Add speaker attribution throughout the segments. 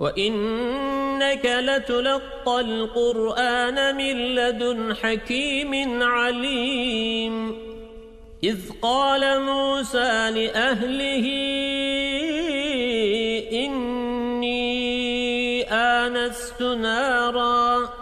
Speaker 1: وإنك لتلقى القرآن من لدن حكيم عليم. إذ قال موسى لأهله إني آنست نارا.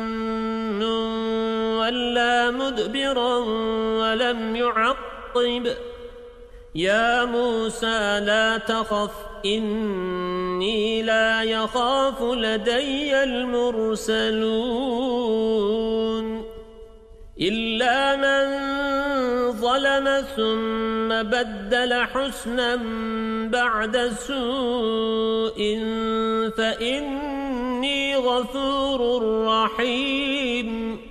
Speaker 1: مدبرا ولم يعقب. يا موسى لا تخف إني لا يخاف لدي المرسلون. إلا من ظلم ثم بدل حسنا بعد سوء فإني غفور رحيم.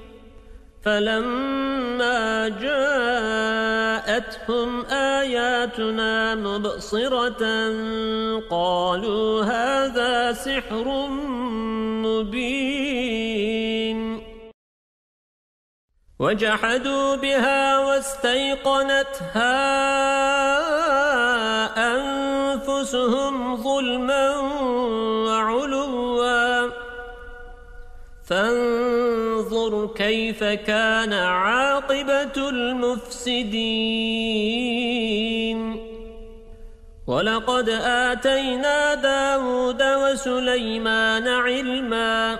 Speaker 1: فلما جاءتهم آياتنا مبصرة قالوا هذا سحر مبين. وجحدوا بها واستيقنتها أنفسهم ظلما وعلوا. فانظر كيف كان عاقبة المفسدين؟ ولقد آتينا داود وسليمان علما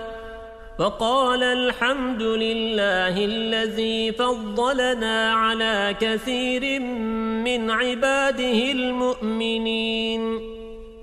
Speaker 1: وقال الحمد لله الذي فضلنا على كثير من عباده المؤمنين.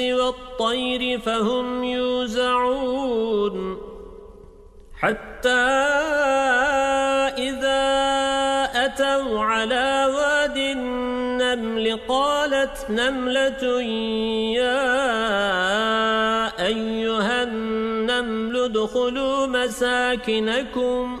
Speaker 1: والطير فهم يوزعون. حتى إذا أتوا على واد النمل قالت نملة يا أيها النمل ادخلوا مساكنكم.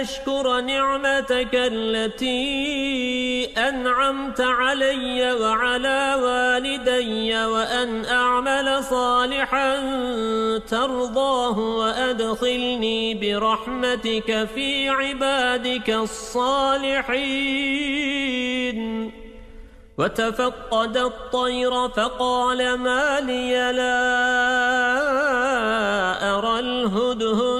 Speaker 1: أشكر نعمتك التي أنعمت علي وعلى والدي وأن أعمل صالحا ترضاه وأدخلني برحمتك في عبادك الصالحين. وتفقد الطير فقال ما لي لا أرى الهدهد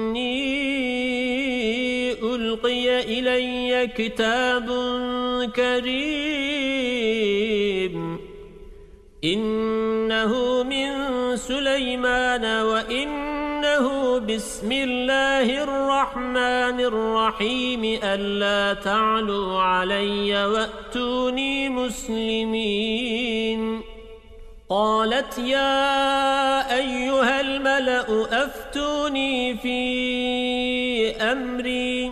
Speaker 1: إلي كتاب كريم. إنه من سليمان وإنه بسم الله الرحمن الرحيم. ألا تعلوا علي وأتوني مسلمين. قالت يا أيها الملأ أفتوني في أمري.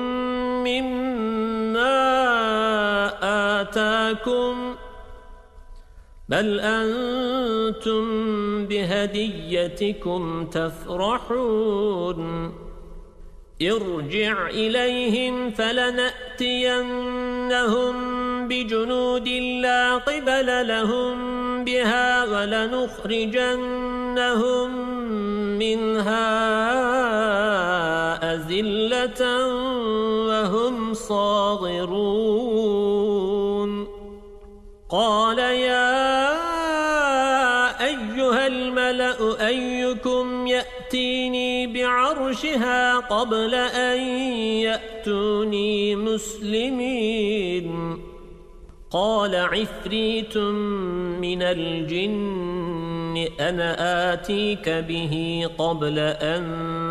Speaker 1: مما آتاكم بل أنتم بهديتكم تفرحون ارجع إليهم فلنأتينهم بجنود لا قبل لهم بها ولنخرجنهم منها أذلة وهم صاغرون قال يا أيها الملأ أيكم يأتيني بعرشها قبل أن يأتوني مسلمين قال عفريت من الجن أنا آتيك به قبل أن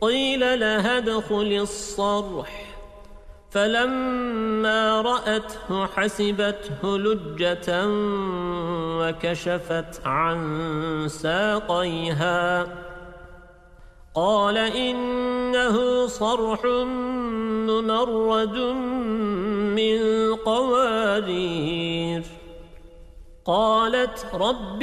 Speaker 1: قيل لها ادخل الصرح. فلما رأته حسبته لجة وكشفت عن ساقيها. قال إنه صرح ممرد من قوارير. قالت رب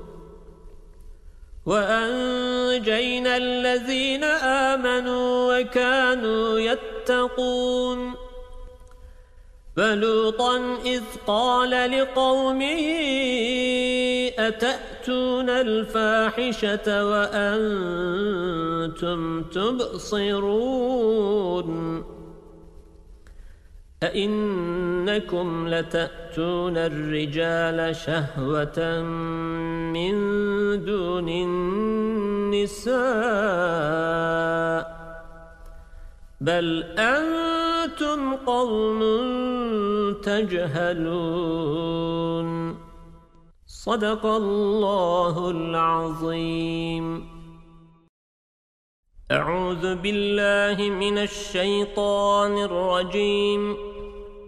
Speaker 1: وأنجينا الذين آمنوا وكانوا يتقون. فلوطا إذ قال لقومه أتأتون تأتون الفاحشة وأنتم تبصرون؟ أئنكم لتأتون الرجال شهوة من دون النساء بل أنتم قوم تجهلون. صدق الله العظيم. أعوذ بالله من الشيطان الرجيم.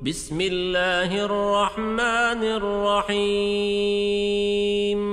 Speaker 1: بسم الله الرحمن الرحيم.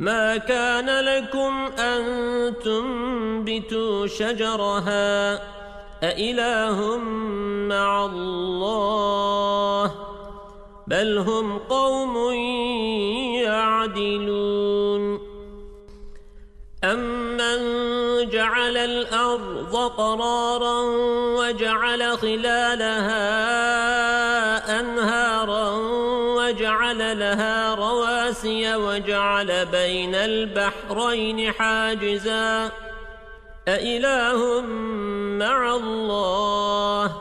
Speaker 1: ما كان لكم أن تنبتوا شجرها أإله مع الله بل هم قوم يعدلون أمن جعل الأرض قرارا وجعل خلالها أنهارا وجعل لها رواسي وجعل بين البحرين حاجزا. أإله مع الله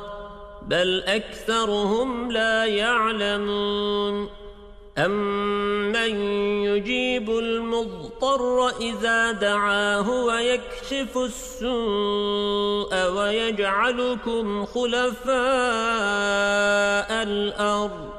Speaker 1: بل أكثرهم لا يعلمون. أمن يجيب المضطر إذا دعاه ويكشف السوء ويجعلكم خلفاء الأرض.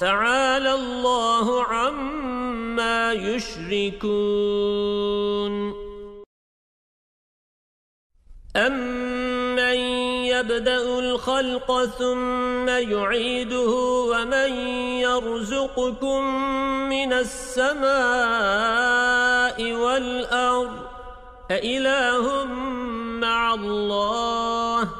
Speaker 1: تعالى الله عما يشركون. أمن يبدأ الخلق ثم يعيده ومن يرزقكم من السماء والأرض؟ أإله مع الله؟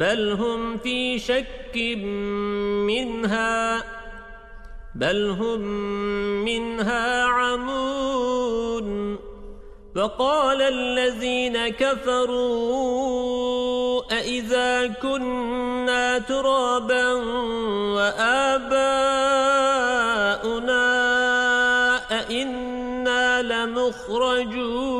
Speaker 1: بل هم في شك منها بل هم منها عمون. فقال الذين كفروا أئذا كنا ترابا وآباؤنا أئنا لمخرجون.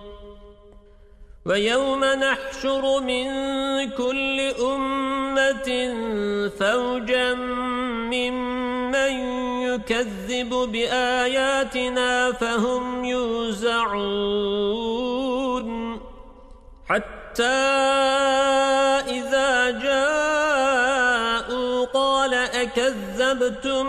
Speaker 1: وَيَوْمَ نَحْشُرُ مِنْ كُلِّ أُمَّةٍ فَوْجًا مِّمَّنْ يكذب بآياتنا فهم يوزعون. حتى إذا جاءوا قال أكذبتم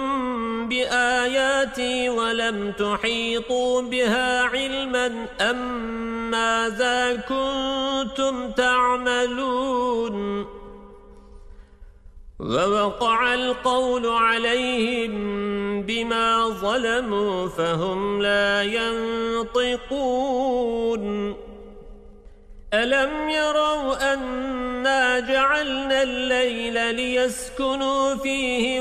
Speaker 1: بآياتي ولم تحيطوا بها علما أم ماذا كنتم تعملون؟ ووقع القول عليهم بما ظلموا فهم لا ينطقون. ألم يروا أنا جعلنا الليل ليسكنوا فيه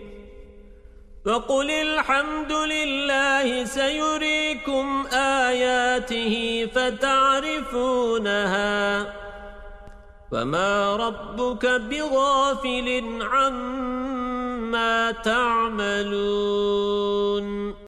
Speaker 1: وقل الحمد لله سيريكم آياته فتعرفونها وما ربك بغافل عما تعملون